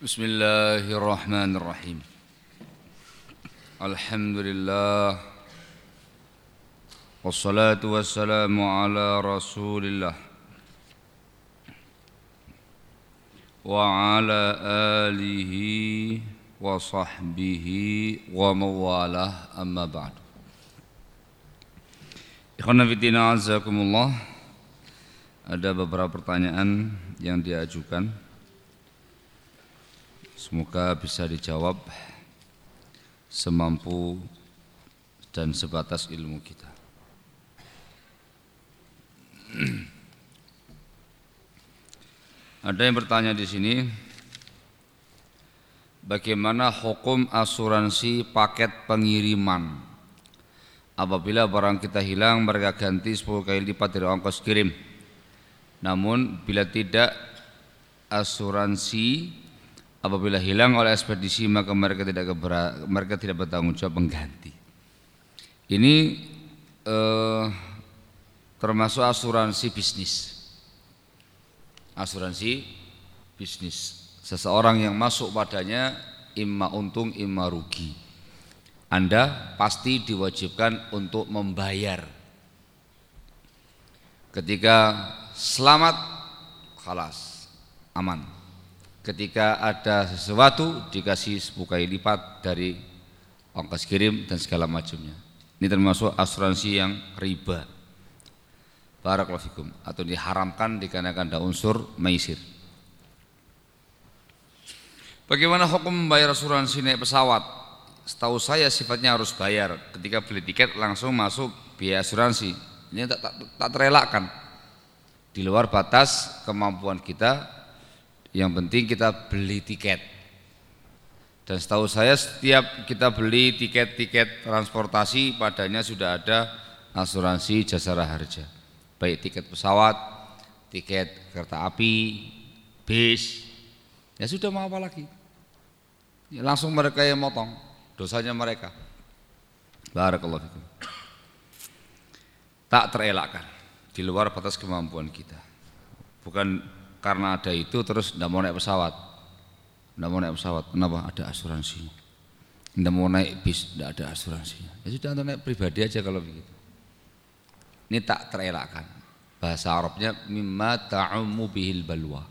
بسم الله الرحمن الرحيم الحمد لله والصلاة والسلام على رسول الله وعلى آله وصحبه ومن والاه أما بعد Ikhwan Fiddina Azakumullah Ada beberapa pertanyaan yang diajukan Semoga bisa dijawab semampu dan sebatas ilmu kita. Ada yang bertanya di sini, bagaimana hukum asuransi paket pengiriman? Apabila barang kita hilang, mereka ganti 10 kali lipat dari ongkos kirim. Namun bila tidak asuransi apabila hilang oleh ekspedisi maka mereka tidak mereka tidak bertanggung jawab mengganti. Ini eh, termasuk asuransi bisnis. Asuransi bisnis. Seseorang yang masuk padanya imma untung imma rugi. Anda pasti diwajibkan untuk membayar. Ketika selamat, kalas, aman. Ketika ada sesuatu dikasih 10 kali lipat dari ongkos kirim dan segala macamnya. Ini termasuk asuransi yang riba. Barakallahu fikum atau diharamkan dikarenakan ada unsur maisir. Bagaimana hukum membayar asuransi naik pesawat? setahu saya sifatnya harus bayar ketika beli tiket langsung masuk biaya asuransi ini tak, tak, tak terelakkan di luar batas kemampuan kita yang penting kita beli tiket dan setahu saya setiap kita beli tiket-tiket transportasi padanya sudah ada asuransi jasara harja baik tiket pesawat tiket kereta api bis ya sudah mau apa lagi ya, langsung mereka yang motong dosanya mereka. Barakallahu fikum. Tak terelakkan di luar batas kemampuan kita. Bukan karena ada itu terus tidak mau naik pesawat. Tidak mau naik pesawat. Kenapa? Ada asuransinya. Tidak mau naik bis, tidak ada asuransinya. Ya sudah naik pribadi aja kalau begitu. Ini tak terelakkan. Bahasa Arabnya mimma ta'ummu bihil balwa.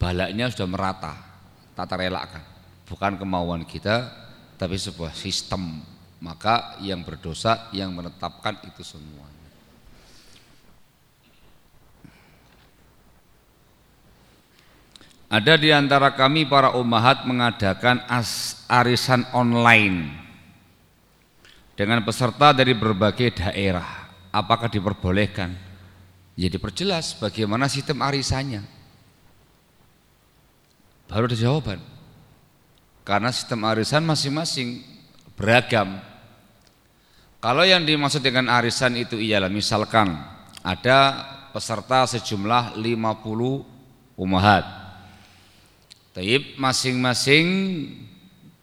Balaknya sudah merata, tak terelakkan. Bukan kemauan kita, tapi sebuah sistem maka yang berdosa yang menetapkan itu semuanya Ada di antara kami para umahat mengadakan as arisan online dengan peserta dari berbagai daerah. Apakah diperbolehkan? Jadi ya perjelas bagaimana sistem arisannya. Baru ada jawaban. Karena sistem arisan masing-masing beragam. Kalau yang dimaksud dengan arisan itu ialah misalkan ada peserta sejumlah 50 umahat. Taib masing-masing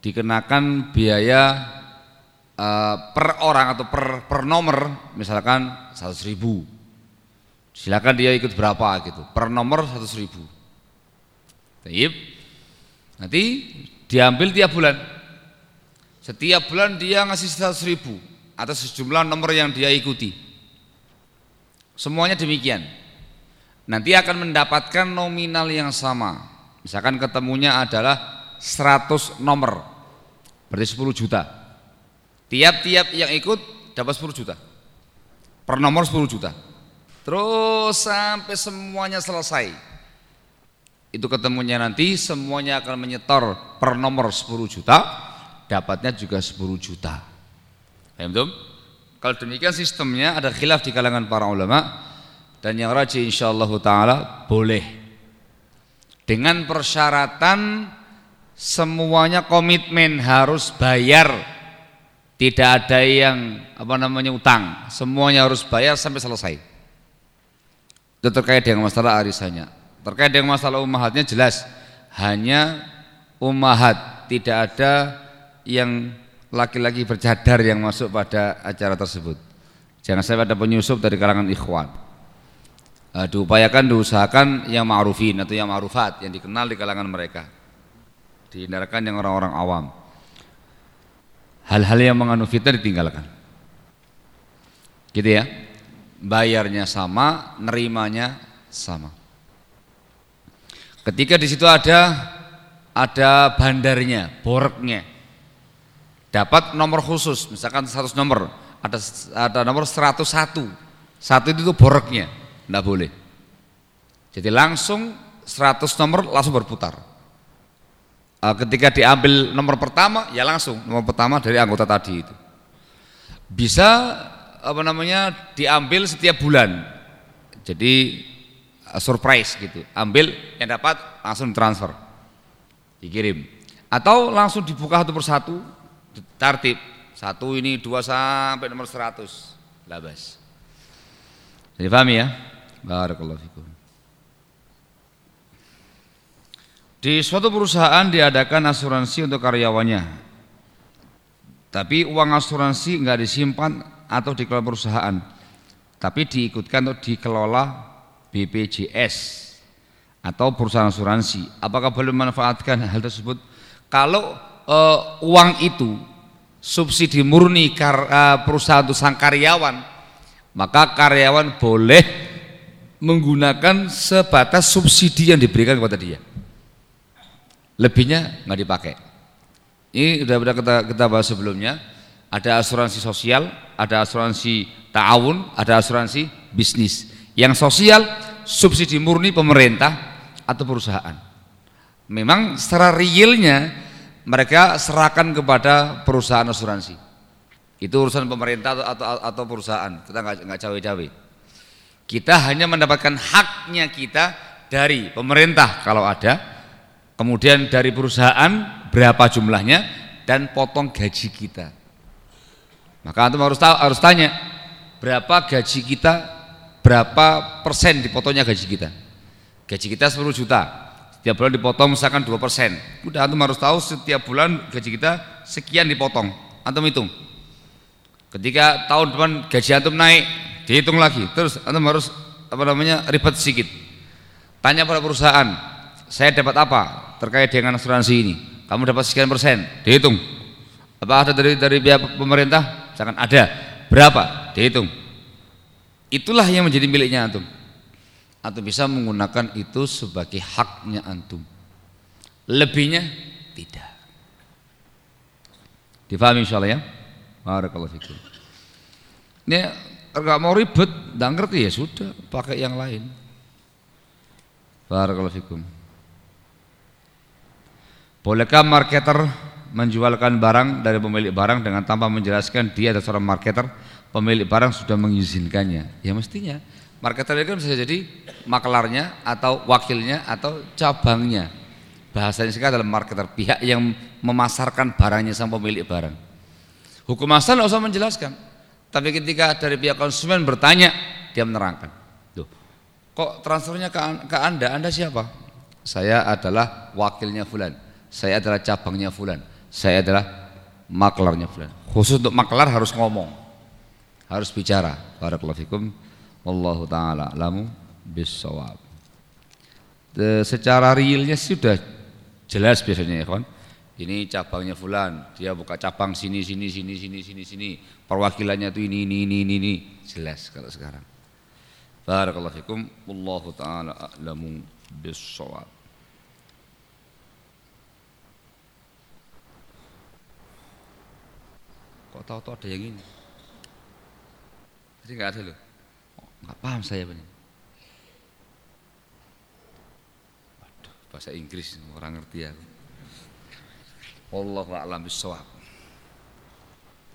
dikenakan biaya uh, per orang atau per, per nomor misalkan 100 ribu silakan dia ikut berapa gitu per nomor 100 ribu Taib nanti diambil tiap bulan. Setiap bulan dia ngasih 100 ribu atas sejumlah nomor yang dia ikuti. Semuanya demikian. Nanti akan mendapatkan nominal yang sama. Misalkan ketemunya adalah 100 nomor, berarti 10 juta. Tiap-tiap yang ikut dapat 10 juta. Per nomor 10 juta. Terus sampai semuanya selesai itu ketemunya nanti semuanya akan menyetor per nomor 10 juta dapatnya juga 10 juta paham kalau demikian sistemnya ada khilaf di kalangan para ulama dan yang rajin insyaallah ta'ala boleh dengan persyaratan semuanya komitmen harus bayar. Tidak ada yang apa namanya utang. Semuanya harus bayar sampai selesai. Itu terkait dengan masalah arisannya. Terkait dengan masalah ummahatnya jelas. Hanya ummahat, tidak ada yang laki-laki bercadar yang masuk pada acara tersebut. Jangan sampai ada penyusup dari kalangan ikhwan. Uh, diupayakan diusahakan yang ma'rufin atau yang ma'rufat yang dikenal di kalangan mereka. dihindarkan yang orang-orang awam. Hal-hal yang mengandung fitnah ditinggalkan. Gitu ya. Bayarnya sama, nerimanya sama. Ketika di situ ada ada bandarnya, boreknya. Dapat nomor khusus, misalkan 100 nomor, ada ada nomor 101. Satu itu tuh enggak boleh. Jadi langsung 100 nomor langsung berputar. Eh, ketika diambil nomor pertama, ya langsung nomor pertama dari anggota tadi itu. Bisa apa namanya diambil setiap bulan. Jadi eh, surprise gitu. Ambil yang dapat langsung transfer dikirim atau langsung dibuka satu persatu tertib satu ini dua sampai nomor seratus labas jadi paham ya barakallahu fikum di suatu perusahaan diadakan asuransi untuk karyawannya tapi uang asuransi nggak disimpan atau dikelola perusahaan tapi diikutkan untuk dikelola BPJS atau perusahaan asuransi. Apakah boleh memanfaatkan hal tersebut? Kalau uh, uang itu subsidi murni kar, uh, perusahaan untuk sang karyawan, maka karyawan boleh menggunakan sebatas subsidi yang diberikan kepada dia. Lebihnya nggak dipakai. Ini sudah pernah kita, kita bahas sebelumnya. Ada asuransi sosial, ada asuransi ta'awun, ada asuransi bisnis. Yang sosial subsidi murni pemerintah, atau perusahaan. Memang secara realnya mereka serahkan kepada perusahaan asuransi. Itu urusan pemerintah atau atau, atau perusahaan. Kita nggak nggak cawe-cawe. Kita hanya mendapatkan haknya kita dari pemerintah kalau ada, kemudian dari perusahaan berapa jumlahnya dan potong gaji kita. Maka antum harus tahu harus tanya berapa gaji kita, berapa persen dipotongnya gaji kita. Gaji kita 10 juta. Setiap bulan dipotong misalkan 2 persen. Udah antum harus tahu setiap bulan gaji kita sekian dipotong. Antum hitung. Ketika tahun depan gaji antum naik, dihitung lagi. Terus antum harus apa namanya ribet sedikit. Tanya pada perusahaan, saya dapat apa terkait dengan asuransi ini? Kamu dapat sekian persen, dihitung. Apa ada dari dari pihak pemerintah? Misalkan ada, berapa? Dihitung. Itulah yang menjadi miliknya antum atau bisa menggunakan itu sebagai haknya antum. Lebihnya tidak. Difahami insyaallah ya? Barakallahu fikum. Ini enggak mau ribet, enggak ngerti ya sudah, pakai yang lain. Barakallahu fikum. Bolehkah marketer menjualkan barang dari pemilik barang dengan tanpa menjelaskan dia adalah seorang marketer, pemilik barang sudah mengizinkannya? Ya mestinya Marketer itu kan bisa jadi maklarnya atau wakilnya atau cabangnya. Bahasanya sekarang adalah marketer, pihak yang memasarkan barangnya sama pemilik barang. Hukum asal tidak usah menjelaskan. Tapi ketika dari pihak konsumen bertanya, dia menerangkan. Tuh, kok transfernya ke, ke Anda? Anda siapa? Saya adalah wakilnya Fulan. Saya adalah cabangnya Fulan. Saya adalah maklarnya Fulan. Khusus untuk maklar harus ngomong. Harus bicara. Barakallahu fikum. Wallahu taala alamu bisawab. Secara realnya sudah jelas biasanya ya kawan. Ini cabangnya fulan, dia buka cabang sini sini sini sini sini sini. Perwakilannya tuh ini ini ini ini, ini. jelas kalau sekarang. Barakallahu fikum. Wallahu taala alamu bisawab. Kok tahu-tahu ada yang ini? Jadi nggak ada loh. Nggak paham saya benar. Waduh, bahasa Inggris orang ngerti ya. Allah a'lam bishawab.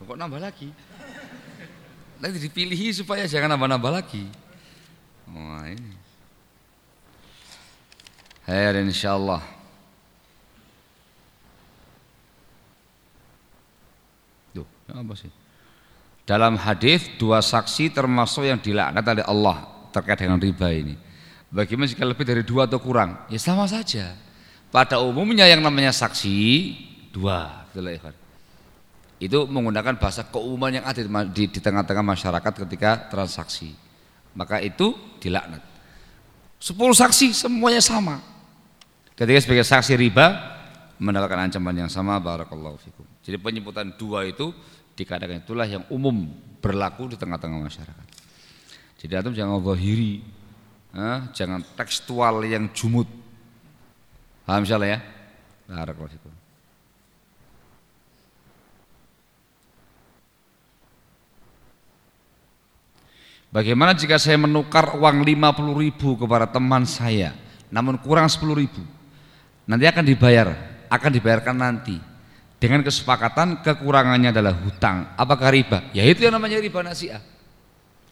Kok nambah lagi? Nanti dipilih supaya jangan nambah-nambah lagi. Wah ini. Hayar insyaallah. Duh, apa sih? Dalam hadis dua saksi termasuk yang dilaknat oleh Allah terkait dengan riba ini. Bagaimana jika lebih dari dua atau kurang? Ya sama saja. Pada umumnya yang namanya saksi dua, Itu menggunakan bahasa keumuman yang ada di, di tengah-tengah masyarakat ketika transaksi. Maka itu dilaknat. Sepuluh saksi semuanya sama. Ketika sebagai saksi riba, mendapatkan ancaman yang sama barakallahu fikum. Jadi penyebutan dua itu dikatakan itulah yang umum berlaku di tengah-tengah masyarakat. Jadi antum jangan zahiri, eh, jangan tekstual yang jumut. Paham insyaallah ya? Barakallahu fikum. Bagaimana jika saya menukar uang 50 ribu kepada teman saya namun kurang 10 ribu? Nanti akan dibayar akan dibayarkan nanti. Dengan kesepakatan kekurangannya adalah hutang. Apakah riba? Ya itu yang namanya riba nasiah.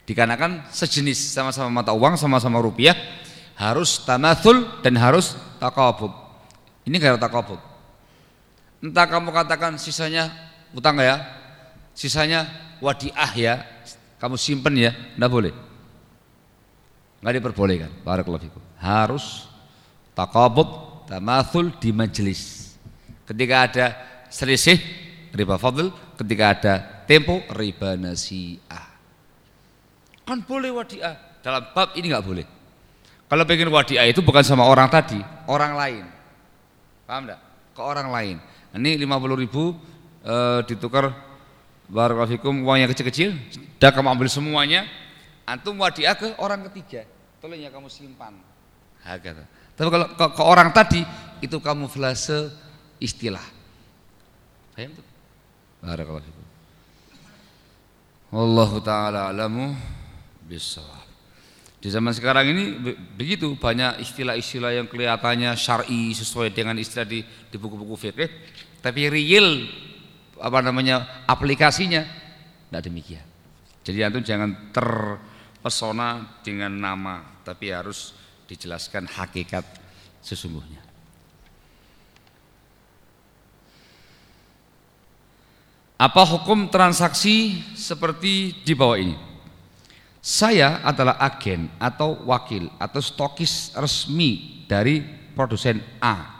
Dikarenakan sejenis sama-sama mata uang sama-sama rupiah harus tamathul dan harus takabud ini gak takabud entah kamu katakan sisanya hutang ya sisanya wadiah ya kamu simpen ya, enggak boleh. Enggak diperbolehkan. Barakallahu fikum. Harus takabut, tamathul di majelis. Ketika ada selisih riba fadl, ketika ada tempo riba nasi'ah. Kan boleh wadiah. Dalam bab ini enggak boleh. Kalau pengen wadiah itu bukan sama orang tadi, orang lain. Paham enggak? Ke orang lain. Ini 50 ribu e, ditukar Barakallahu uang yang kecil-kecil, dah kamu ambil semuanya, antum wadiah ke orang ketiga, tolong ya kamu simpan. Hakata. Tapi kalau ke, ke orang tadi itu kamu flase istilah. Paham tuh? Barakallahu fikum. Allah taala alamu bisawab. Di zaman sekarang ini begitu banyak istilah-istilah yang kelihatannya syar'i sesuai dengan istilah di di buku-buku fikih, tapi real apa namanya aplikasinya. Tidak demikian. Jadi antum jangan terpesona dengan nama tapi harus dijelaskan hakikat sesungguhnya. Apa hukum transaksi seperti di bawah ini? Saya adalah agen atau wakil atau stokis resmi dari produsen A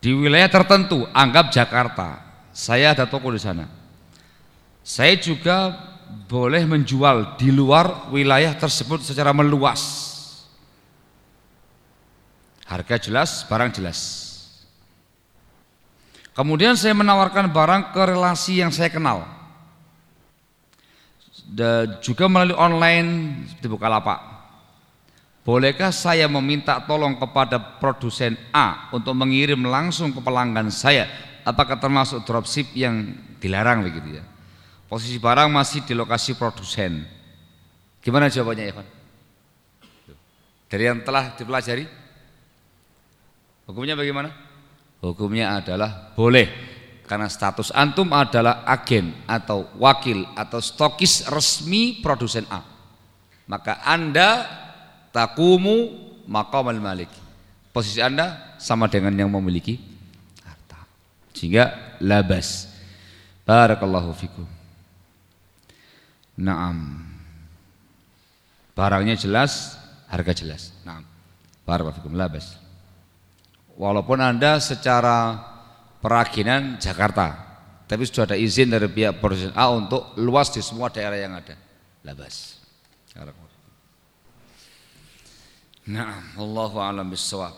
di wilayah tertentu, anggap Jakarta. Saya ada toko di sana. Saya juga boleh menjual di luar wilayah tersebut secara meluas. Harga jelas, barang jelas. Kemudian saya menawarkan barang ke relasi yang saya kenal. Dan juga melalui online di Bukalapak. Bolehkah saya meminta tolong kepada produsen A untuk mengirim langsung ke pelanggan saya? Apakah termasuk dropship yang dilarang begitu ya? Posisi barang masih di lokasi produsen. Gimana jawabannya Evan? Dari yang telah dipelajari? Hukumnya bagaimana? Hukumnya adalah boleh karena status antum adalah agen atau wakil atau stokis resmi produsen A. Maka Anda takumu maqamal malik. Posisi anda sama dengan yang memiliki harta. Sehingga labas. Barakallahu fikum. Naam. Barangnya jelas harga jelas. Naam. Barakallahu fikum labas. Walaupun anda secara perakinan Jakarta tapi sudah ada izin dari pihak produsen A untuk luas di semua daerah yang ada. Labas Nah, Allahu alam bisawab.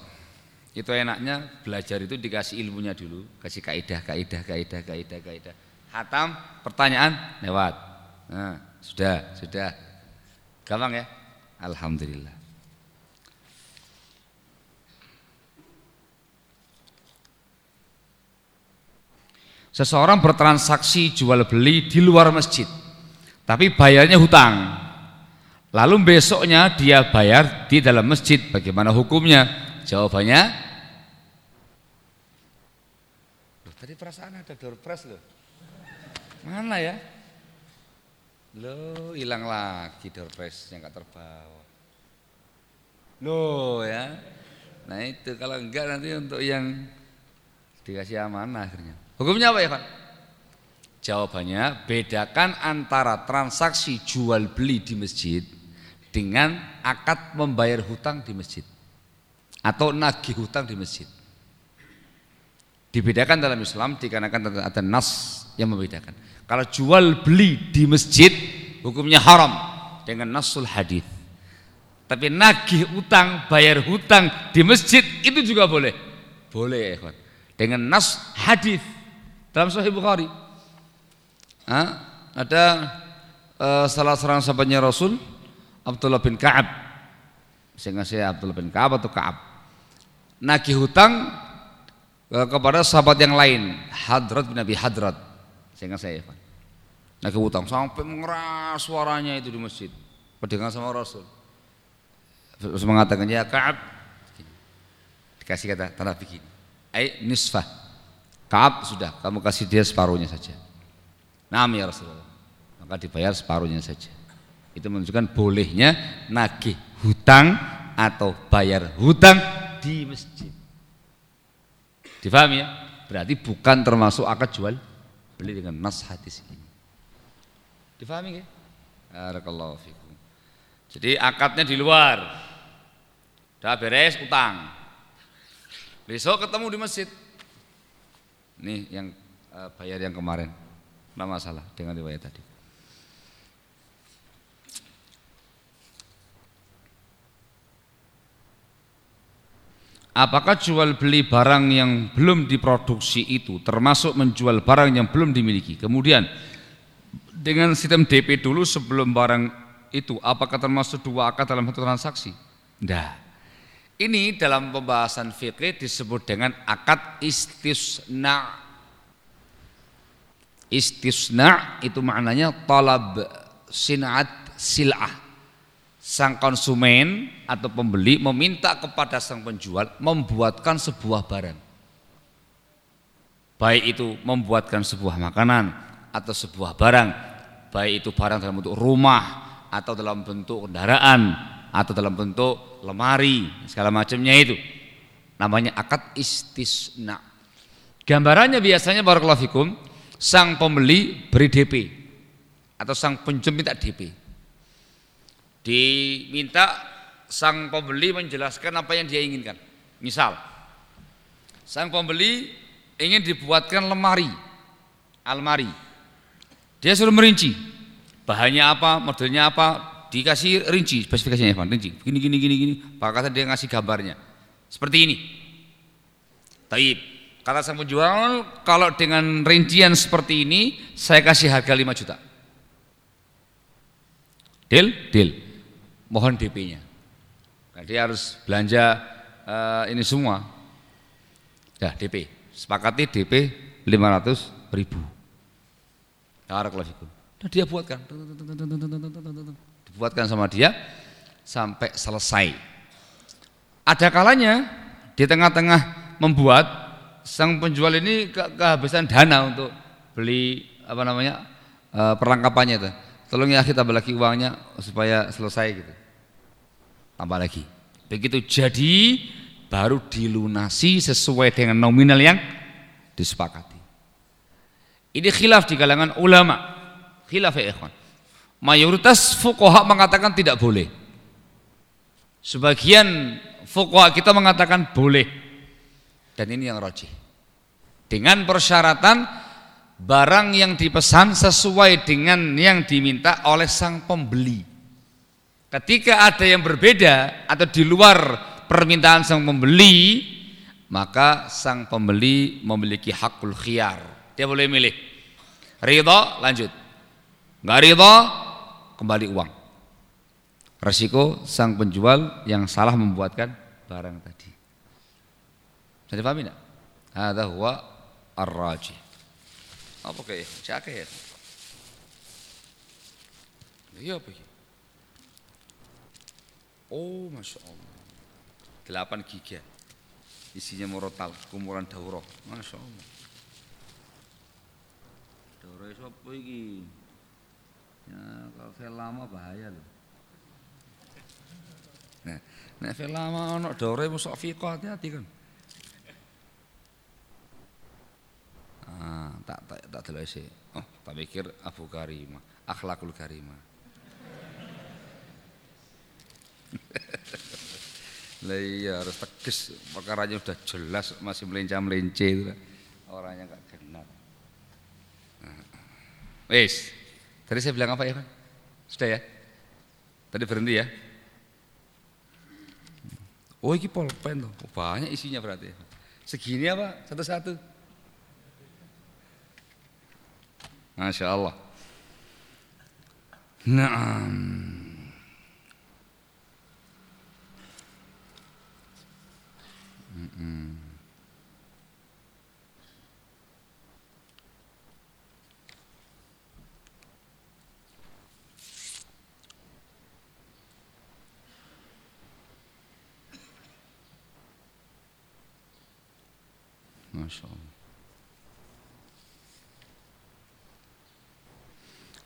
Itu enaknya belajar itu dikasih ilmunya dulu, kasih kaidah, kaidah, kaidah, kaidah, kaidah. Hatam, pertanyaan lewat. Nah, sudah, sudah. Gampang ya? Alhamdulillah. Seseorang bertransaksi jual beli di luar masjid, tapi bayarnya hutang. Lalu besoknya dia bayar di dalam masjid. Bagaimana hukumnya? Jawabannya loh, tadi perasaan ada door press loh. Mana ya? Loh, hilang lagi yang gak terbawa. Loh ya. Nah itu kalau enggak nanti untuk yang dikasih amanah akhirnya. Hukumnya apa ya Pak? Jawabannya bedakan antara transaksi jual beli di masjid dengan akad membayar hutang di masjid atau nagih hutang di masjid. Dibedakan dalam Islam dikarenakan ada nas yang membedakan. Kalau jual beli di masjid hukumnya haram dengan nasul hadis. Tapi nagih hutang, bayar hutang di masjid itu juga boleh. Boleh ikhwan. Dengan nas hadis dalam Sahih Bukhari. Ha? Ada uh, salah seorang sahabatnya Rasul Abdullah bin Ka'ab. Saya ngasih Abdullah bin Ka'ab atau Ka'ab. Nagih hutang uh, kepada sahabat yang lain, Hadrat bin Abi Hadrat. Saya ngasih ya, Pak. Nagih hutang sampai mengeras suaranya itu di masjid. Pedengan sama Rasul. Terus mengatakan ya Ka'ab. Dikasih kata tanah begini. Ai nisfah. Ka'ab sudah, kamu kasih dia separuhnya saja. Nam ya Rasulullah. Maka dibayar separuhnya saja. Itu menunjukkan bolehnya nagih hutang atau bayar hutang di masjid. Difahami ya? Berarti bukan termasuk akad jual beli dengan nas hadis ini. Difahami ya? Barakallahu fikum. Jadi akadnya di luar. Udah beres utang. Besok ketemu di masjid. Nih yang uh, bayar yang kemarin. Tidak masalah dengan riwayat tadi. Apakah jual beli barang yang belum diproduksi itu termasuk menjual barang yang belum dimiliki? Kemudian dengan sistem DP dulu sebelum barang itu apakah termasuk dua akad dalam satu transaksi? Tidak. Ini dalam pembahasan fikih disebut dengan akad istisna Istisna itu maknanya talab sinat sil'ah. Sang konsumen atau pembeli meminta kepada sang penjual membuatkan sebuah barang. Baik itu membuatkan sebuah makanan atau sebuah barang, baik itu barang dalam bentuk rumah atau dalam bentuk kendaraan atau dalam bentuk lemari, segala macamnya itu. Namanya akad istisna. Gambarannya biasanya barakallahu fikum sang pembeli beri DP atau sang penjual minta DP. Diminta sang pembeli menjelaskan apa yang dia inginkan. Misal, sang pembeli ingin dibuatkan lemari, almari. Dia suruh merinci, bahannya apa, modelnya apa, dikasih rinci, spesifikasinya Pak, rinci. Gini gini gini gini. Kata dia ngasih gambarnya. Seperti ini. Taib. Kata sang penjual, kalau dengan rincian seperti ini, saya kasih harga 5 juta. Deal? Deal. Mohon DP-nya. Nah, dia harus belanja uh, ini semua. Ya, DP. Sepakati DP 500 ribu. Nah, dia buatkan. Dibuatkan sama dia sampai selesai. Ada kalanya di tengah-tengah membuat sang penjual ini ke kehabisan dana untuk beli apa namanya e, perlengkapannya itu. Tolong ya kita lagi uangnya supaya selesai gitu. Tambah lagi. Begitu jadi baru dilunasi sesuai dengan nominal yang disepakati. Ini khilaf di kalangan ulama. Khilaf ya ikhwan. Mayoritas fuqaha mengatakan tidak boleh. Sebagian fuqaha kita mengatakan boleh. Dan ini yang rajih. Dengan persyaratan barang yang dipesan sesuai dengan yang diminta oleh sang pembeli. Ketika ada yang berbeda atau di luar permintaan sang pembeli, maka sang pembeli memiliki hakul khiyar. Dia boleh milih. Ridho lanjut. Enggak ridho kembali uang. Resiko sang penjual yang salah membuatkan barang tadi. Bisa dipahami tidak? Ada huwa ar-raji. Apa kayak? Siapa ya? Iya apa ya? Oh, masya Allah. 8 giga. Isinya morotal, kumuran daurah. Masya Allah. Daurah apa ini? Ya, kalau film lama bahaya loh. Nah, nek film lama ono daurah fiqah hati-hati kan. Ah, tak tak tak delok sih. Oh, tak pikir Abu Karimah, akhlakul karimah. Lah iya harus tegas, perkaranya udah jelas masih melencah-melinci itu. Orangnya enggak kenal. Nah. Wis. Tadi saya bilang apa ya, Pak? Sudah ya? Tadi berhenti ya? Oh, ini pulpen tuh. Banyak isinya berarti. Segini apa? Satu-satu. Masya Allah. Naam. Masya Allah.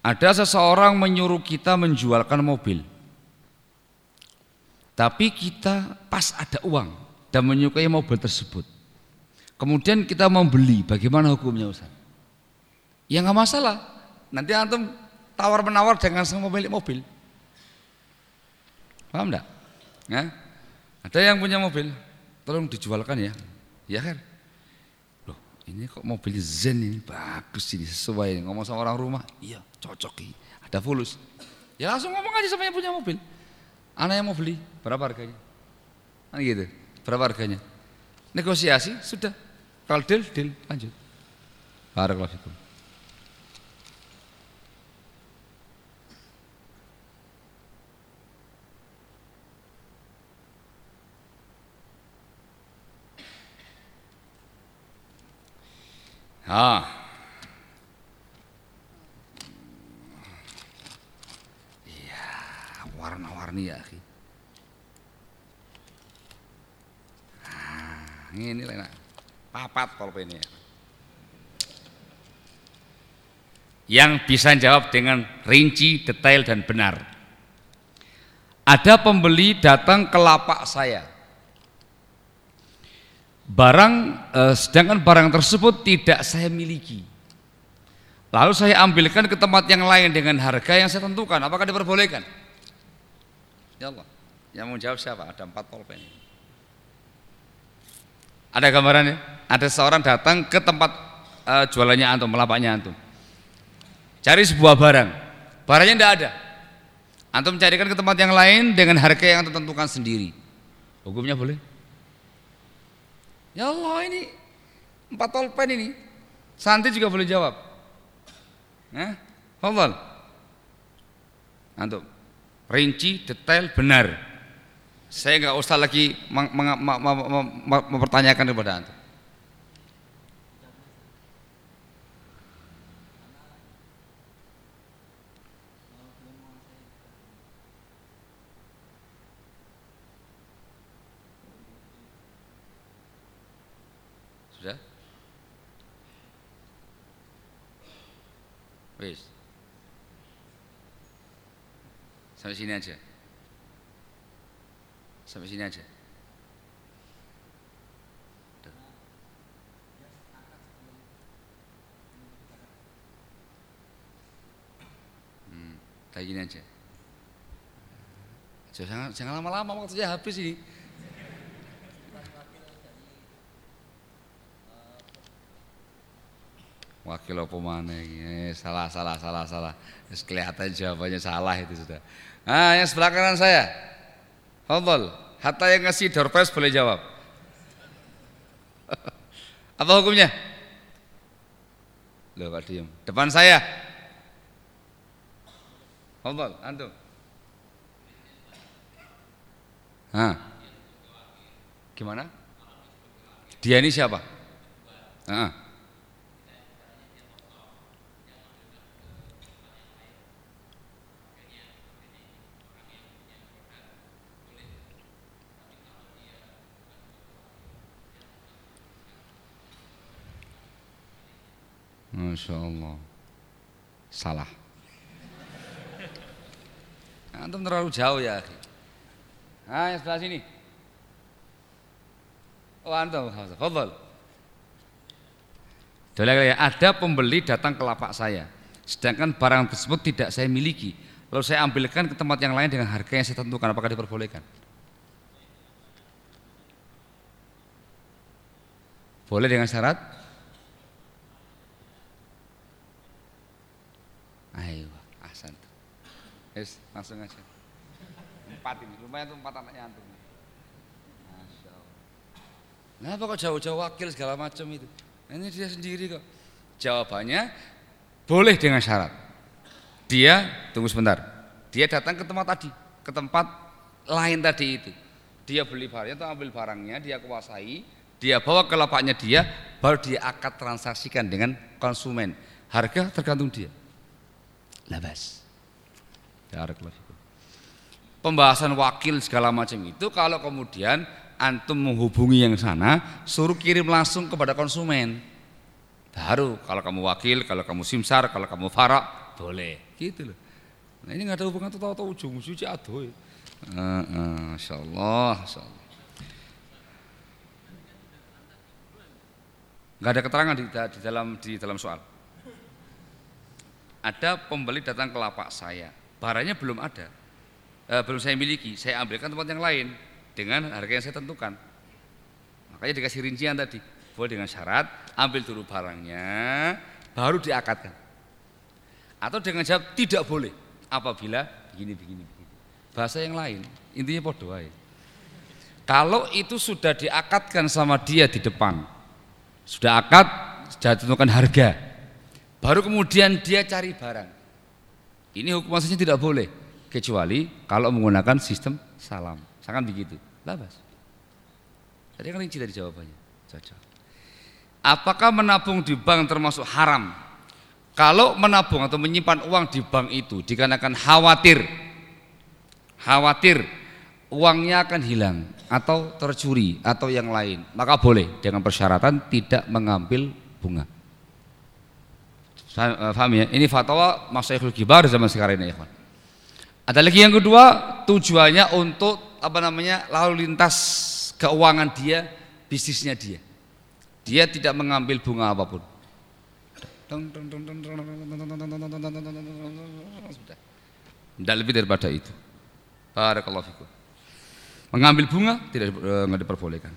Ada seseorang menyuruh kita menjualkan mobil. Tapi kita pas ada uang dan menyukai mobil tersebut. Kemudian kita mau beli, bagaimana hukumnya Ustaz? Ya nggak masalah. Nanti antum tawar menawar dengan sang pemilik mobil. Paham enggak? Ya? Ada yang punya mobil, tolong dijualkan ya. Ya kan? Ini kok mobil Zen ini? Bagus ini sesuai ngomong sama orang rumah iya cocok ini. Ada fulus. Ya langsung ngomong aja sama yang punya mobil. Anak yang mau beli berapa harganya? Kan gitu berapa harganya? Negosiasi sudah. Kalau deal deal lanjut. Barakallahu Ah. Iya, warna-warni ya, akhi. Nah, ini lah papat kalau ini ya. Yang bisa jawab dengan rinci, detail dan benar. Ada pembeli datang ke lapak saya barang eh, sedangkan barang tersebut tidak saya miliki. Lalu saya ambilkan ke tempat yang lain dengan harga yang saya tentukan. Apakah diperbolehkan? Ya Allah. Yang mau jawab siapa? Ada empat pulpen. Ada gambarannya ada seorang datang ke tempat uh, jualannya antum melapaknya antum. Cari sebuah barang. Barangnya tidak ada. Antum carikan ke tempat yang lain dengan harga yang antum tentukan sendiri. Hukumnya boleh Ya Allah ini empat tolpen ini. Santri juga boleh jawab. Nah, Fadal. Antum rinci, detail, benar. Saya nggak usah lagi mempertanyakan kepada antum. Wis. Sampai sini aja. Sampai sini aja. Hmm, kayak gini aja. Jangan jangan lama-lama waktunya habis ini. Wakil apa mana eh, salah salah salah salah. Kelihatan jawabannya salah itu sudah. Nah yang sebelah kanan saya. Fadol hatta yang ngasih doorpress boleh jawab. Apa hukumnya? Loh kok diem. Depan saya. Fadol antum. Hah. Gimana? Dia ini siapa? Ah. Masya Allah Salah. Antum terlalu jauh ya Ah yang sebelah sini. Oh antum. Fadol ya, ada pembeli datang ke lapak saya. Sedangkan barang tersebut tidak saya miliki. Lalu saya ambilkan ke tempat yang lain dengan harga yang saya tentukan. Apakah diperbolehkan? Boleh dengan syarat Ayo, ahsan. Yes, langsung aja. Empat ini, lumayan tuh empat anaknya antum. Masya Allah. Nah, kok jauh-jauh wakil segala macam itu? Ini dia sendiri kok. Jawabannya boleh dengan syarat. Dia tunggu sebentar. Dia datang ke tempat tadi, ke tempat lain tadi itu. Dia beli barangnya atau ambil barangnya, dia kuasai, dia bawa ke lapaknya dia, baru dia akan transaksikan dengan konsumen. Harga tergantung dia. Labas. Pembahasan wakil segala macam itu kalau kemudian antum menghubungi yang sana, suruh kirim langsung kepada konsumen. Baru kalau kamu wakil, kalau kamu simsar, kalau kamu farak, boleh. Gitu loh. Nah ini nggak ada hubungan tahu-tahu ujung-ujungnya aduh. Uh, uh, Masya Allah, Masya Allah. Nggak ada keterangan di, di dalam di dalam soal. Ada pembeli datang ke lapak saya, barangnya belum ada, e, belum saya miliki, saya ambilkan tempat yang lain dengan harga yang saya tentukan. Makanya dikasih rincian tadi, boleh dengan syarat ambil dulu barangnya, baru diakatkan. Atau dengan jawab tidak boleh apabila begini begini begini. Bahasa yang lain, intinya podo Kalau itu sudah diakatkan sama dia di depan, sudah akad, sudah tentukan harga. Baru kemudian dia cari barang. Ini hukum asalnya tidak boleh kecuali kalau menggunakan sistem salam. Sangat begitu. Labas. Tadi kan rinci dari jawabannya. Cocok. Apakah menabung di bank termasuk haram? Kalau menabung atau menyimpan uang di bank itu dikarenakan khawatir khawatir uangnya akan hilang atau tercuri atau yang lain, maka boleh dengan persyaratan tidak mengambil bunga. Eh, paham ya? Ini fatwa Masyaikul Kibar zaman sekarang ini ya, Ada lagi yang kedua, tujuannya untuk apa namanya? lalu lintas keuangan dia, bisnisnya dia. Dia tidak mengambil bunga apa pun. Tidak lebih daripada itu. Barakallahu fikum. Mengambil bunga tidak eh, diperbolehkan.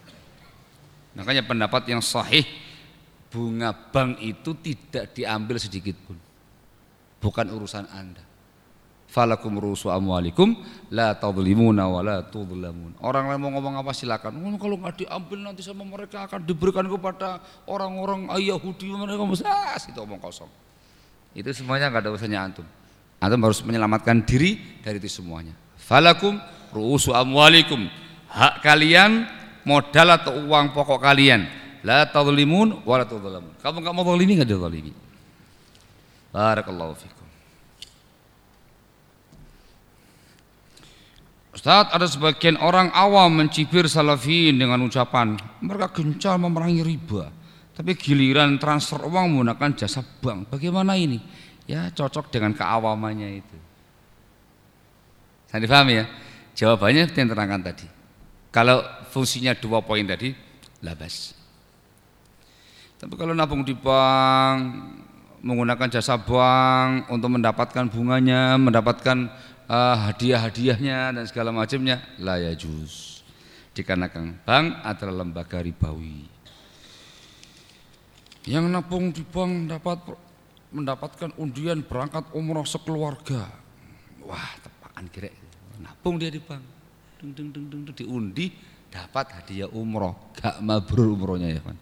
Makanya pendapat yang sahih bunga bank itu tidak diambil sedikit pun. Bukan urusan Anda. Falakum rusu amwalikum la tadlimuna wa la tudlamun. Orang lain mau ngomong apa silakan. Oh, kalau nggak diambil nanti sama mereka akan diberikan kepada orang-orang Yahudi mereka ah, itu omong kosong. Itu semuanya nggak ada urusannya antum. Antum harus menyelamatkan diri dari itu semuanya. Falakum ru'usu amwalikum hak kalian modal atau uang pokok kalian la tadlimun wa la tudlamun kamu enggak mau zalimi enggak dizalimi barakallahu fikum Ustaz, ada sebagian orang awam mencibir salafin dengan ucapan mereka gencar memerangi riba, tapi giliran transfer uang menggunakan jasa bank. Bagaimana ini? Ya cocok dengan keawamannya itu. Saya difahami ya? Jawabannya yang terangkan tadi. Kalau fungsinya dua poin tadi, labas. Tapi kalau nabung di bank, menggunakan jasa bank untuk mendapatkan bunganya, mendapatkan uh, hadiah-hadiahnya dan segala macamnya, la ya. Dikarenakan bank adalah lembaga ribawi. Yang nabung di bank dapat mendapatkan undian berangkat umroh sekeluarga. Wah, tepakan kira nabung dia di bank deng deng deng deng diundi dapat hadiah umroh gak mabrur umrohnya ya kan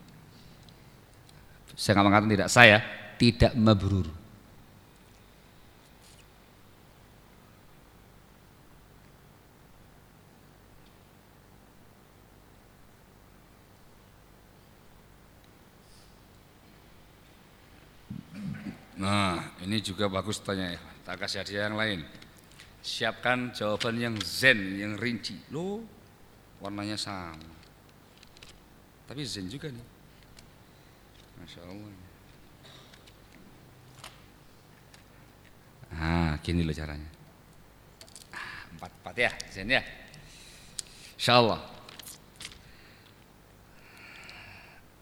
saya nggak mengatakan tidak saya tidak mabrur Nah, ini juga bagus tanya ya. Tak kasih hadiah yang lain siapkan jawaban yang zen, yang rinci. Loh, warnanya sama. Tapi zen juga nih. Masya Allah. Nah, gini loh caranya. Ah, empat, empat ya, zen ya. Insya Allah.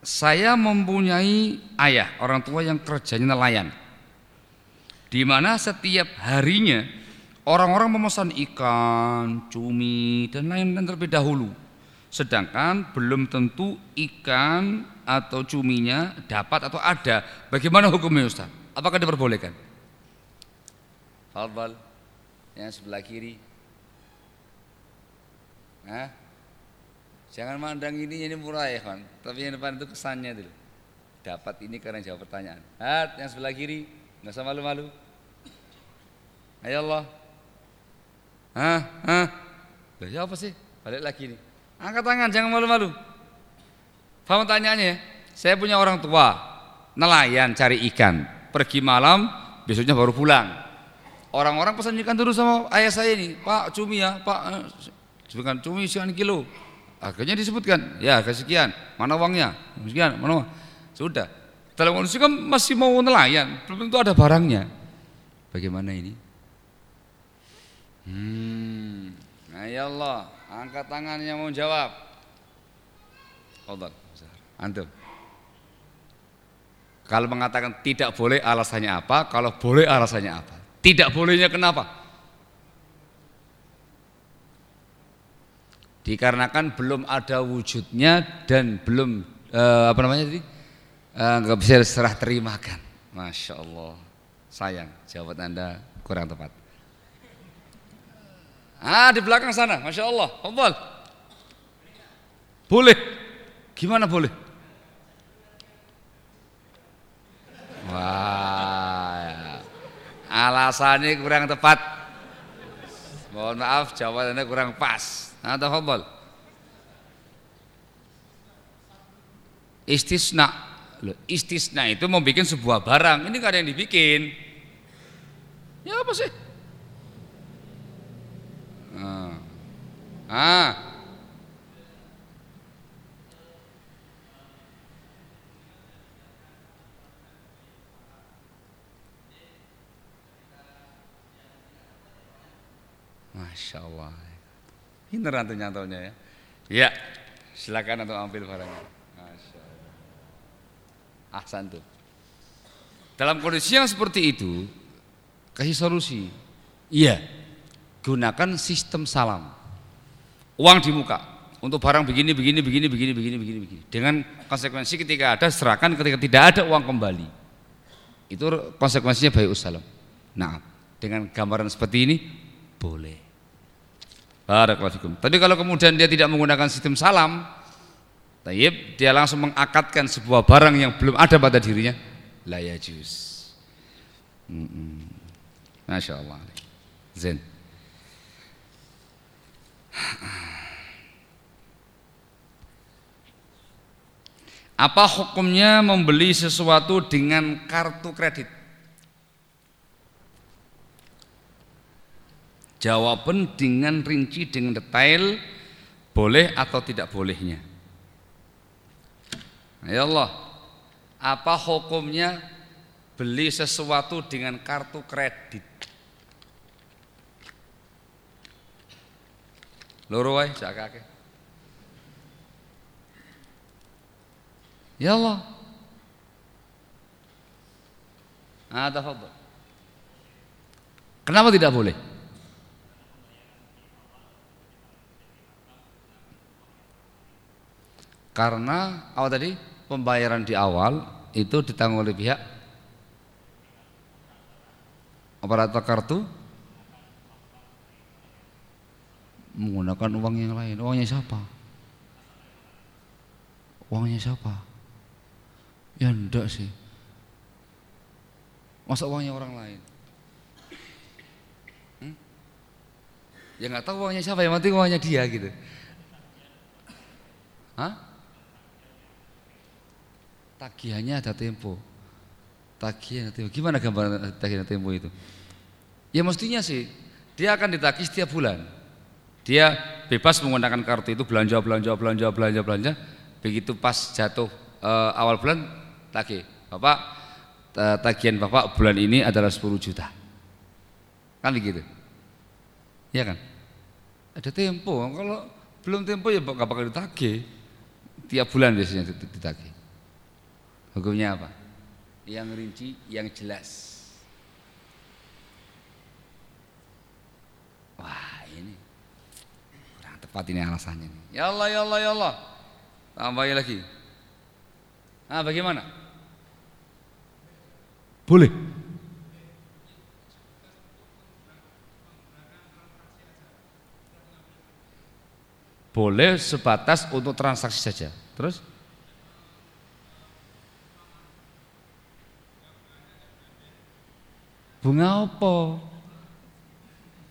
Saya mempunyai ayah, orang tua yang kerjanya nelayan. Di mana setiap harinya Orang-orang memesan ikan, cumi, dan lain-lain terlebih dahulu. Sedangkan belum tentu ikan atau cuminya dapat atau ada. Bagaimana hukumnya Ustaz? Apakah diperbolehkan? Fadal, yang sebelah kiri. Hah? Jangan mandang ini ini murah ya kan, tapi yang depan itu kesannya dulu. Dapat ini karena jawab pertanyaan. Hat, yang sebelah kiri, nggak usah malu-malu. Ayo Allah. Hah, hah. Ya apa sih? Balik lagi nih. Angkat tangan, jangan malu-malu. Faham tanyaannya ya? Saya punya orang tua, nelayan cari ikan, pergi malam, besoknya baru pulang. Orang-orang pesan ikan dulu sama ayah saya ini, Pak cumi ya, Pak, sebutkan cumi sekian kilo. Akhirnya disebutkan, ya kesekian, mana uangnya? Sekian, mana uang? Sudah. Dalam kondisi kan masih mau nelayan, belum tentu ada barangnya. Bagaimana ini? Hmm. Nah ya Allah, angkat tangan yang mau jawab. Fadal, antum. Kalau mengatakan tidak boleh alasannya apa? Kalau boleh alasannya apa? Tidak bolehnya kenapa? dikarenakan belum ada wujudnya dan belum uh, apa namanya tadi eh, nggak uh, bisa serah terimakan masya Allah sayang jawaban anda kurang tepat ah di belakang sana masya Allah Fadol. boleh gimana boleh wah alasannya kurang tepat mohon maaf jawabannya kurang pas Nah, tafadhal. Istisna. Loh, istisna itu mau bikin sebuah barang. Ini gak ada yang dibikin. Ya apa sih? Ah. ah. Masya Allah. Pinter nanti nyantolnya ya. Ya, silakan untuk ambil barangnya. Masya Allah. Ahsan tuh. Dalam kondisi yang seperti itu, kasih solusi. Iya, gunakan sistem salam. Uang di muka untuk barang begini, begini, begini, begini, begini, begini, begini. Dengan konsekuensi ketika ada serahkan, ketika tidak ada uang kembali. Itu konsekuensinya baik usalam. Nah, dengan gambaran seperti ini boleh. Barakallahu Tapi kalau kemudian dia tidak menggunakan sistem salam, tayyib, dia langsung mengakatkan sebuah barang yang belum ada pada dirinya, la yajuz. Masya Allah. Zen. Apa hukumnya membeli sesuatu dengan kartu kredit? Jawaban dengan rinci dengan detail boleh atau tidak bolehnya. Ya Allah, apa hukumnya beli sesuatu dengan kartu kredit? Loro wae jakake. Ya Allah. Ah, Kenapa tidak boleh? Karena awal tadi pembayaran di awal itu ditanggung oleh pihak operator kartu menggunakan uang yang lain. Uangnya siapa? Uangnya siapa? Ya enggak sih. Masa uangnya orang lain? Hmm? Ya nggak tahu uangnya siapa, yang penting uangnya dia gitu. Hah? Tagihannya ada tempo. Tagihan tempo. Gimana gambaran tagihan tempo itu? Ya mestinya sih dia akan ditagih setiap bulan. Dia bebas menggunakan kartu itu belanja belanja belanja belanja belanja. Begitu pas jatuh uh, awal bulan tagih. Bapak tagihan bapak bulan ini adalah 10 juta. Kan begitu? Ya kan? Ada tempo. Kalau belum tempo ya nggak bakal ditagih. Tiap bulan biasanya ditagih Hukumnya apa? Yang rinci, yang jelas. Wah ini kurang tepat ini alasannya. Ya Allah, ya Allah, ya Allah. Tambahin lagi. Ah bagaimana? Boleh. Boleh sebatas untuk transaksi saja. Terus? Bunga apa?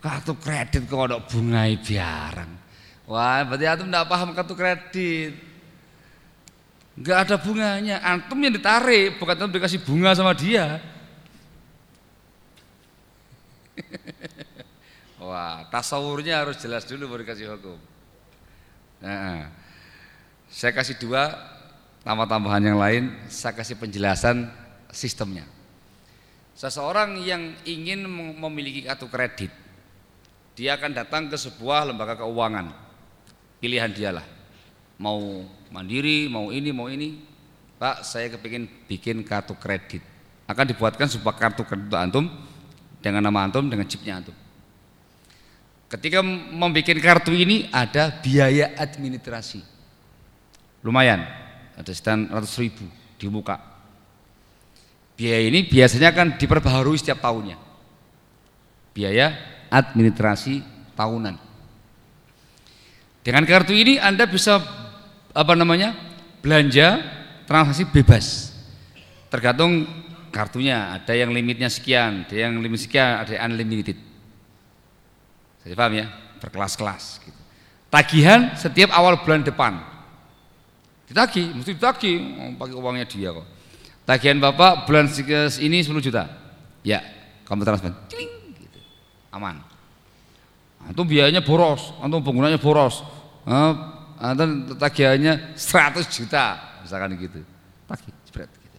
Kartu kredit kok ada bunga biarang. Wah, berarti antum tidak paham kartu kredit. Enggak ada bunganya. Antum yang ditarik, bukan antum dikasih bunga sama dia. Wah, tasawurnya harus jelas dulu baru dikasih hukum. Nah, saya kasih dua tambah-tambahan yang lain, saya kasih penjelasan sistemnya. Seseorang yang ingin memiliki kartu kredit, dia akan datang ke sebuah lembaga keuangan. Pilihan dialah. Mau mandiri, mau ini, mau ini. Pak, saya kepingin bikin kartu kredit. Akan dibuatkan sebuah kartu kredit antum dengan nama antum, dengan chipnya antum. Ketika membuat kartu ini ada biaya administrasi. Lumayan, ada sekitar ratus ribu di muka Biaya ini biasanya kan diperbaharui setiap tahunnya. Biaya administrasi tahunan. Dengan kartu ini Anda bisa apa namanya? belanja transaksi bebas. Tergantung kartunya, ada yang limitnya sekian, ada yang limit sekian, ada yang unlimited. Saya paham ya? Berkelas-kelas gitu. Tagihan setiap awal bulan depan. Ditagih, mesti ditagih, pakai uangnya dia kok. Tagihan Bapak bulan ini 10 juta. Ya, kamu transfer. Cling, gitu. Aman. Nah, itu biayanya boros, atau penggunanya boros. atau tagihannya 100 juta, misalkan gitu. Tagih, spread gitu.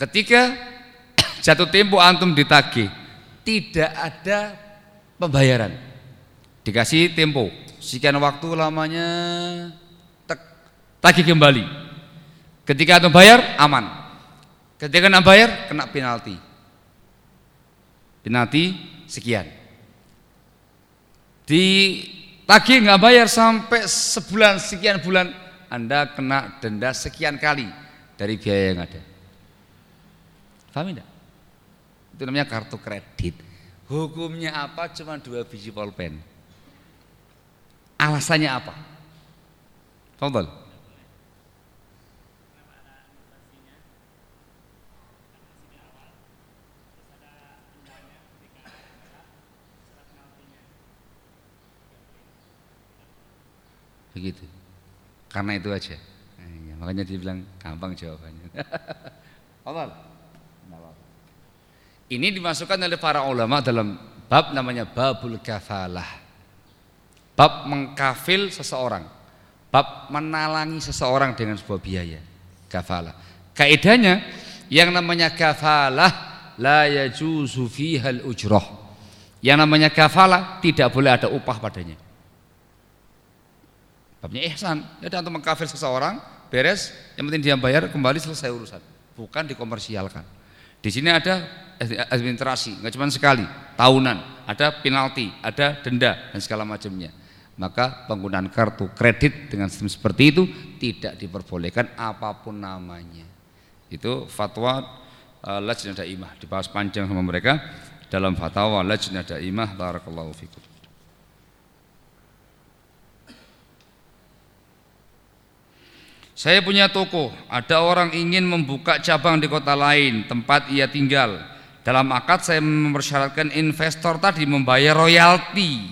Ketika jatuh tempo antum ditagih, tidak ada pembayaran. Dikasih tempo, sekian waktu lamanya tagih kembali. Ketika antum bayar, aman. Ketika kena bayar, kena penalti. Penalti sekian. Di tagih nggak bayar sampai sebulan sekian bulan, Anda kena denda sekian kali dari biaya yang ada. Paham tidak? Itu namanya kartu kredit. Hukumnya apa? Cuma dua biji pulpen. Alasannya apa? Tonton. Begitu. Karena itu aja. Ya, makanya dia bilang gampang jawabannya. Ini dimasukkan oleh para ulama dalam bab namanya babul kafalah. Bab mengkafil seseorang. Bab menalangi seseorang dengan sebuah biaya. Kafalah. Kaidahnya yang namanya kafalah la yajuzu fihal ujroh. Yang namanya kafalah tidak boleh ada upah padanya Babnya ihsan. Jadi untuk mengkafir seseorang, beres, yang penting dia bayar, kembali selesai urusan. Bukan dikomersialkan. Di sini ada administrasi, nggak cuma sekali, tahunan, ada penalti, ada denda dan segala macamnya. Maka penggunaan kartu kredit dengan sistem seperti itu tidak diperbolehkan apa pun namanya. Itu fatwa uh, Lajnah Daimah dibahas panjang sama mereka dalam fatwa Lajnah Daimah barakallahu fikum. Saya punya toko, ada orang ingin membuka cabang di kota lain, tempat ia tinggal. Dalam akad saya mempersyaratkan investor tadi membayar royalti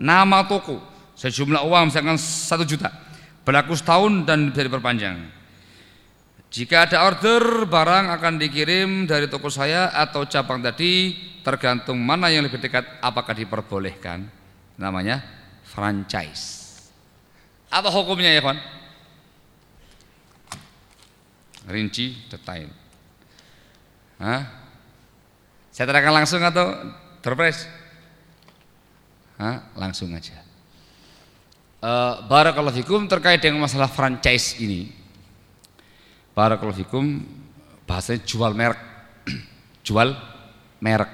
nama toko sejumlah uang misalkan satu juta berlaku setahun dan bisa diperpanjang. Jika ada order barang akan dikirim dari toko saya atau cabang tadi tergantung mana yang lebih dekat apakah diperbolehkan namanya franchise. Apa hukumnya ya kawan? Rinci detail. Hah? Saya terangkan langsung atau terpres? Hah? Langsung aja. Uh, Barakallahu fikum terkait dengan masalah franchise ini. Barakallahu fikum bahasanya jual merek. jual merek.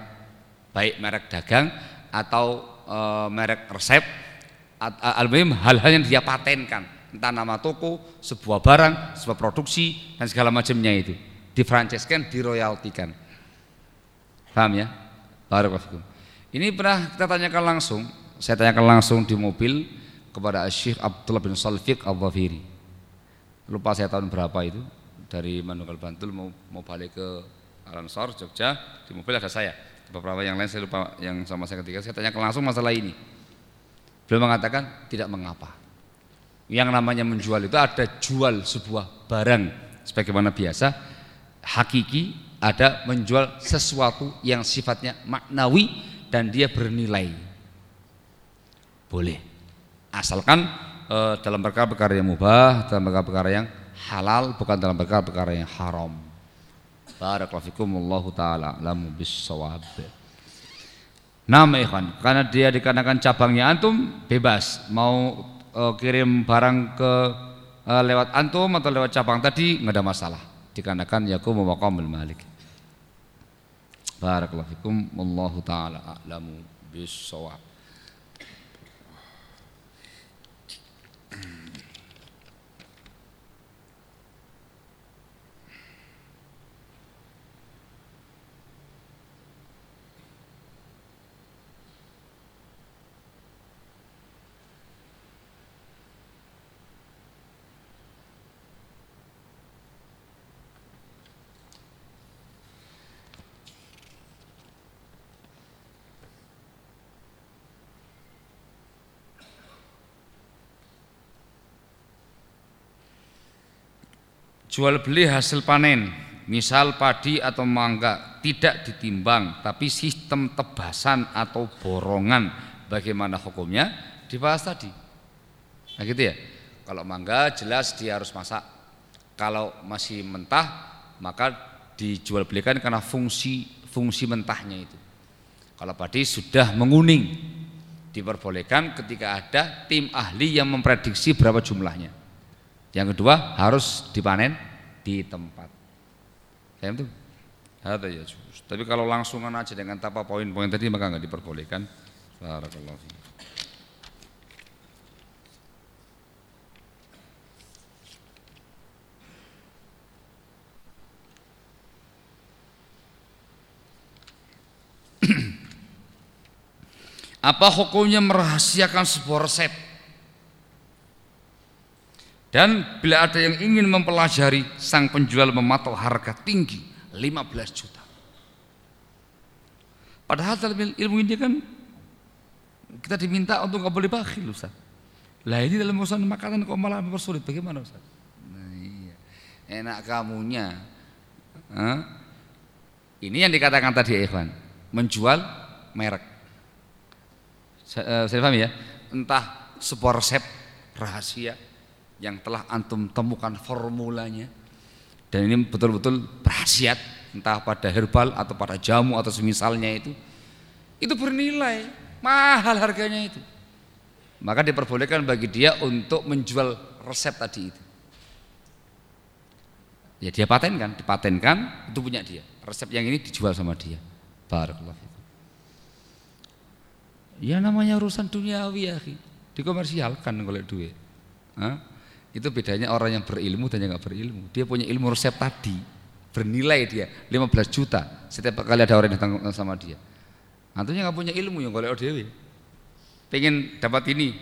Baik merek dagang atau uh, merek resep al hal-hal yang dia patenkan entah nama toko, sebuah barang, sebuah produksi dan segala macamnya itu difranchiskan, diroyaltikan. Paham ya? Barakallahu Ini pernah kita tanyakan langsung, saya tanyakan langsung di mobil kepada Syekh Abdullah bin Salfiq Al-Dhafiri. Lupa saya tahun berapa itu dari Manunggal Bantul mau mau balik ke Alansor Jogja di mobil ada saya. Beberapa yang lain saya lupa yang sama saya ketika saya tanya langsung masalah ini. Beliau mengatakan tidak mengapa. Yang namanya menjual itu ada jual sebuah barang sebagaimana biasa hakiki ada menjual sesuatu yang sifatnya maknawi dan dia bernilai. Boleh asalkan e, dalam perkara-perkara yang mubah, dalam perkara-perkara yang halal, bukan dalam perkara-perkara yang haram. Barakallahu taala lamu bisawab. Nama ikhwan, karena dia dikarenakan cabangnya antum bebas mau e, kirim barang ke e, lewat antum atau lewat cabang tadi nggak ada masalah dikarenakan yakum maqamul malik. Barakallahu fikum wallahu taala a'lamu bisawab. Jual beli hasil panen, misal padi atau mangga tidak ditimbang, tapi sistem tebasan atau borongan bagaimana hukumnya dibahas tadi. Nah gitu ya. Kalau mangga jelas dia harus masak. Kalau masih mentah maka dijual belikan karena fungsi fungsi mentahnya itu. Kalau padi sudah menguning diperbolehkan ketika ada tim ahli yang memprediksi berapa jumlahnya. Yang kedua harus dipanen di tempat. Saya itu ada ya Tapi kalau langsungan aja dengan tanpa poin-poin tadi maka nggak diperbolehkan. Barakallahu Apa hukumnya merahasiakan sebuah resep? Dan bila ada yang ingin mempelajari, sang penjual mematok harga tinggi 15 juta. Padahal dalam ilmu ini kan kita diminta untuk nggak boleh bakhil Ustaz. Lah ini dalam urusan makanan kok malah mempersulit. Bagaimana Ustaz? Nah, iya. Enak kamunya. Hah? Ini yang dikatakan tadi Ikhwan, menjual merek. Saya, eh, saya paham ya, entah sebuah resep rahasia yang telah antum temukan formulanya. Dan ini betul-betul berhasiat entah pada herbal atau pada jamu atau semisalnya itu. Itu bernilai mahal harganya itu. Maka diperbolehkan bagi dia untuk menjual resep tadi itu. Ya dia patenkan dipatenkan itu punya dia. Resep yang ini dijual sama dia. Barakallahu ya namanya urusan duniawi ya dikomersialkan oleh duit. Hah? Itu bedanya orang yang berilmu dan yang nggak berilmu. Dia punya ilmu resep tadi, bernilai dia 15 juta setiap kali ada orang yang datang sama dia. Antunya nggak punya ilmu yang oleh dewi. Pengen dapat ini,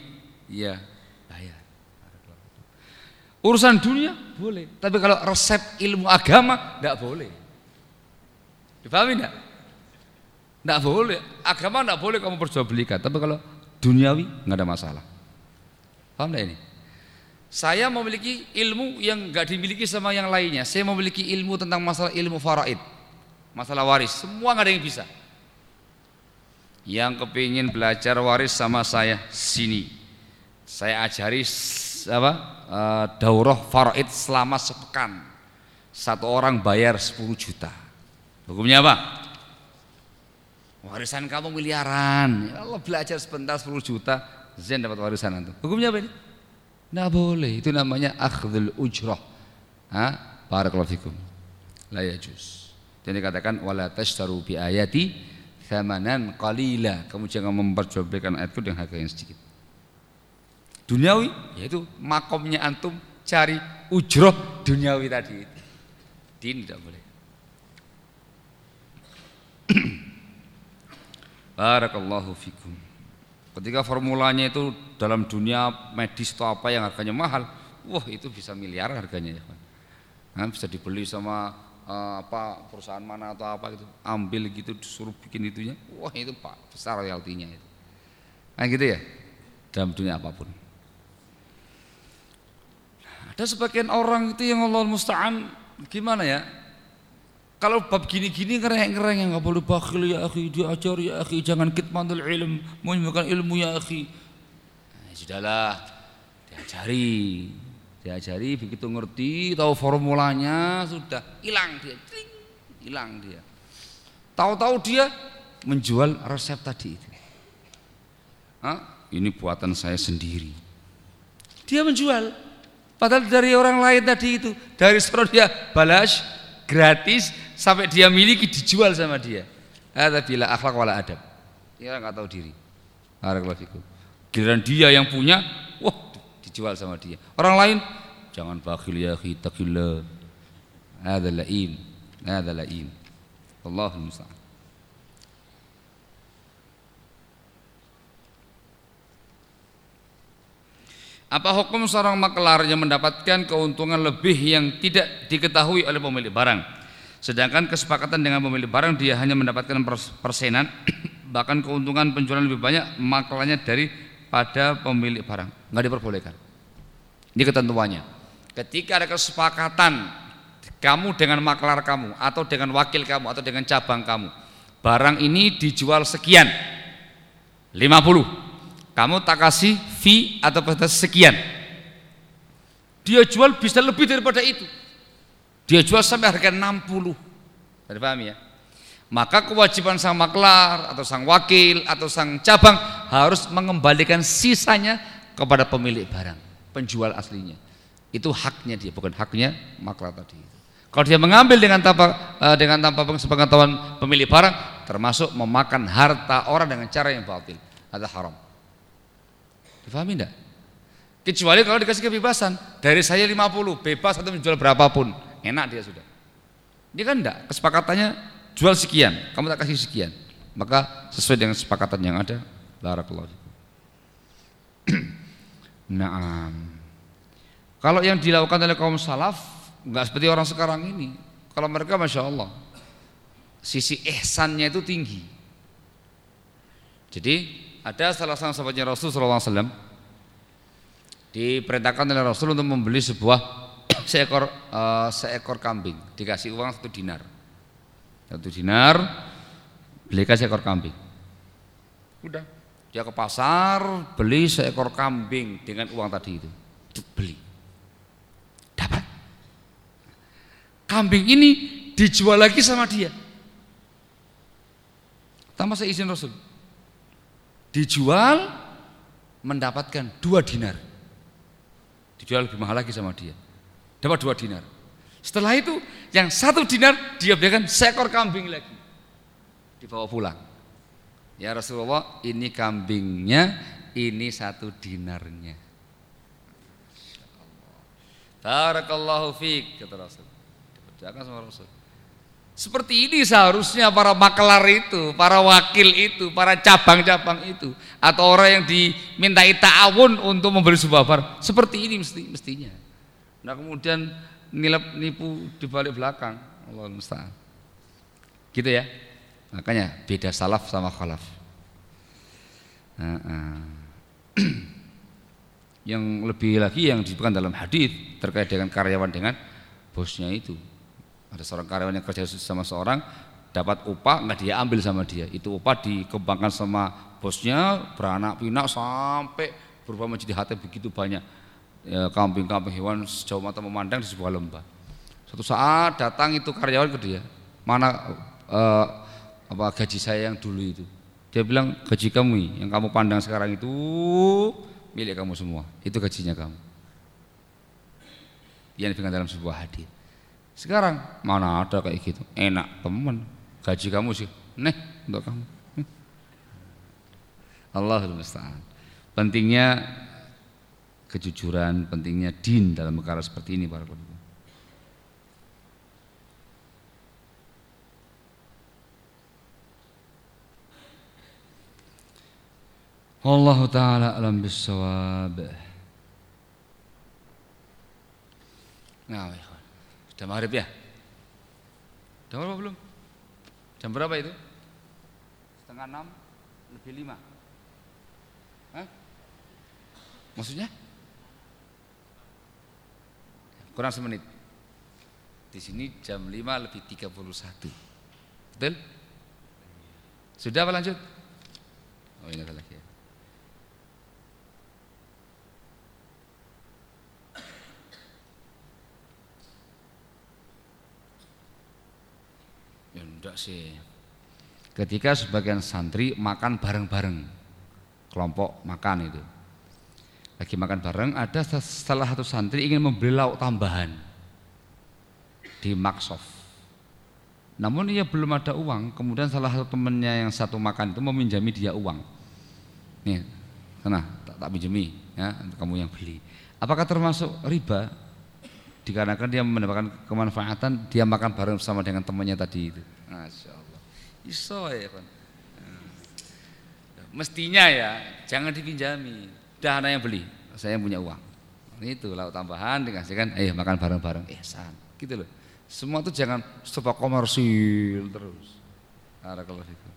iya bayar. Urusan dunia boleh, tapi kalau resep ilmu agama nggak boleh. Dipahami enggak? Enggak boleh. Agama enggak boleh kamu perjualbelikan, tapi kalau duniawi nggak ada masalah. Paham enggak ini? Saya memiliki ilmu yang nggak dimiliki sama yang lainnya. Saya memiliki ilmu tentang masalah ilmu faraid, masalah waris. Semua nggak ada yang bisa. Yang kepingin belajar waris sama saya sini. Saya ajari apa? Uh, daurah faraid selama sepekan. Satu orang bayar 10 juta. Hukumnya apa? Warisan kamu miliaran. Ya Allah belajar sebentar 10 juta, Zen dapat warisan itu. Hukumnya apa ini? Tidak boleh. Itu namanya akhdul ujrah. Ha? Barakallahu fikum. La yajuz. Dan dikatakan wala tashtaru bi ayati thamanan qalila. Kamu jangan memperjualbelikan ayatku dengan harga yang sedikit. Duniawi yaitu makomnya antum cari ujroh duniawi tadi. Din tidak boleh. Barakallahu fikum. Ketika formulanya itu dalam dunia medis atau apa yang harganya mahal, wah itu bisa miliar harganya ya. Nah, bisa dibeli sama uh, apa perusahaan mana atau apa gitu, ambil gitu disuruh bikin itunya, wah itu pak besar royaltinya itu. Nah gitu ya dalam dunia apa pun. Ada sebagian orang itu yang Allah musta'an gimana ya kalau bab gini-gini ngereng-ngereng yang nggak boleh bakhil ya akhi, diajar ya akhi, jangan kitmanul ilm, menyembahkan ilmu ya akhi. Nah, sudahlah, diajari, diajari begitu ngerti, tahu formulanya sudah hilang dia, hilang dia. Tahu-tahu dia menjual resep tadi itu. Hah? Ini buatan saya sendiri. Dia menjual, padahal dari orang lain tadi itu, dari seorang dia balas gratis sampai dia miliki dijual sama dia. Ada bila akhlak wala adab. Dia nggak tahu diri. Barakallahu. Giliran dia yang punya, wah dijual sama dia. Orang lain jangan bakhil ya akhi taqillah. Hadza la'im. Hadza la'im. Allahu musta'an. Apa hukum seorang makelar yang mendapatkan keuntungan lebih yang tidak diketahui oleh pemilik barang? Sedangkan kesepakatan dengan pemilik barang dia hanya mendapatkan persenan bahkan keuntungan penjualan lebih banyak maklanya daripada pemilik barang. Nggak diperbolehkan. Ini ketentuannya. Ketika ada kesepakatan kamu dengan maklar kamu atau dengan wakil kamu atau dengan cabang kamu, barang ini dijual sekian. 50. Kamu tak kasih fee atau sekian. Dia jual bisa lebih daripada itu dia jual sampai harga 60. Tadi paham ya? Maka kewajiban sang maklar atau sang wakil atau sang cabang harus mengembalikan sisanya kepada pemilik barang, penjual aslinya. Itu haknya dia, bukan haknya maklar tadi. Kalau dia mengambil dengan tanpa uh, dengan tanpa sepengetahuan pemilik barang, termasuk memakan harta orang dengan cara yang batil, ada haram. Difahami enggak? Kecuali kalau dikasih kebebasan, dari saya 50, bebas atau menjual berapapun enak dia sudah. Dia kan enggak, kesepakatannya jual sekian, kamu tak kasih sekian. Maka sesuai dengan kesepakatan yang ada, barakallahu Naam. Kalau yang dilakukan oleh kaum salaf enggak seperti orang sekarang ini. Kalau mereka masya Allah sisi ihsannya itu tinggi. Jadi ada salah satu sahabatnya Rasul SAW diperintahkan oleh Rasul untuk membeli sebuah seekor uh, seekor kambing. Dikasih uang satu dinar. Satu dinar belikan seekor kambing. Udah. Dia ke pasar beli seekor kambing dengan uang tadi itu beli. Dapat. Kambing ini dijual lagi sama dia. Tanpa seizin Rasul. Dijual mendapatkan dua dinar. Dijual lebih mahal lagi sama dia dapat dua dinar. Setelah itu yang satu dinar dia berikan seekor kambing lagi. Dibawa pulang. Ya Rasulullah ini kambingnya, ini satu dinarnya. Barakallahu fiq kata Rasul. Dikerjakan sama Rasul. Seperti ini seharusnya para makelar itu, para wakil itu, para cabang-cabang itu, atau orang yang dimintai ta'awun untuk membeli sebuah barang. Seperti ini mesti, mestinya. Nah kemudian nilap nipu di balik belakang. Allah musta'an. Gitu ya. Makanya beda salaf sama khalaf. Yang lebih lagi yang disebutkan dalam hadis terkait dengan karyawan dengan bosnya itu. Ada seorang karyawan yang kerja sama seorang dapat upah nggak dia ambil sama dia. Itu upah dikembangkan sama bosnya beranak pinak sampai berubah menjadi hati begitu banyak Ya, kambing-kambing hewan sejauh mata memandang di sebuah lembah. Suatu saat datang itu karyawan ke dia, mana uh, apa gaji saya yang dulu itu. Dia bilang gaji kamu yang kamu pandang sekarang itu milik kamu semua, itu gajinya kamu. Yang dengan dalam sebuah hadis. Sekarang mana ada kayak gitu, enak teman, gaji kamu sih, nih untuk kamu. Allahul musta'an. Pentingnya kejujuran, pentingnya din dalam perkara seperti ini para penonton. Allah taala alam bisawab. Nah, sudah maghrib ya? Sudah berapa belum? Jam berapa itu? Setengah enam lebih lima. Hah? Maksudnya? Kurang semenit. Di sini jam 5 lebih 31. Betul? Sudah apa lanjut? Oh ini ada lagi ya. Ya enggak sih. Ketika sebagian santri makan bareng-bareng, kelompok makan itu. Lagi makan bareng, ada salah satu santri ingin membeli lauk tambahan di Maksof. Namun ia belum ada uang, kemudian salah satu temannya yang satu makan itu meminjami dia uang. Nih, sana tak, tak pinjami ya, untuk kamu yang beli. Apakah termasuk riba? Dikarenakan dia mendapatkan kemanfaatan, dia makan bareng bersama dengan temannya tadi itu. Masya Allah. Iso ya kan. Mestinya ya, jangan dipinjami. Dah anak yang beli, saya punya uang. Itu lauk tambahan dikasihkan, eh makan bareng-bareng, ihsan. Gitu loh. Semua itu jangan coba komersil terus. kalau itu.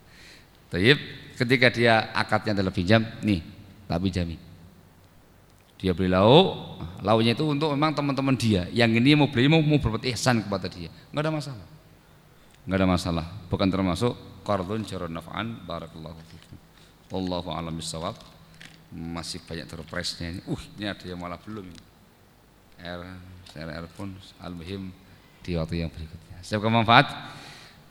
Taib, ketika dia akadnya adalah pinjam, nih, tak pinjami. Dia beli lauk, lauknya itu untuk memang teman-teman dia. Yang ini mau beli mau, berbuat ihsan kepada dia. Enggak ada masalah. Enggak ada masalah. Bukan termasuk qardun jarun naf'an barakallahu fikum. Wallahu a'lam bissawab. Masih banyak terpresnya ini. Uh, ini ada yang malah belum ini. R, R pun al-muhim di waktu yang berikutnya. Siap manfaat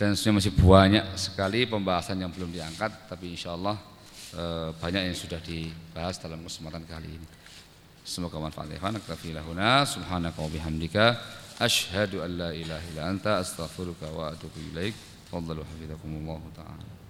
dan sebenarnya masih banyak sekali pembahasan yang belum diangkat, tapi insya Allah eh, banyak yang sudah dibahas dalam kesempatan kali ini. Semoga manfaat. Naktafi lahuna subhanaka wa bihamdika asyhadu an la ilaha illa anta astaghfiruka wa atubu ilaik. Hafizakumullah taala.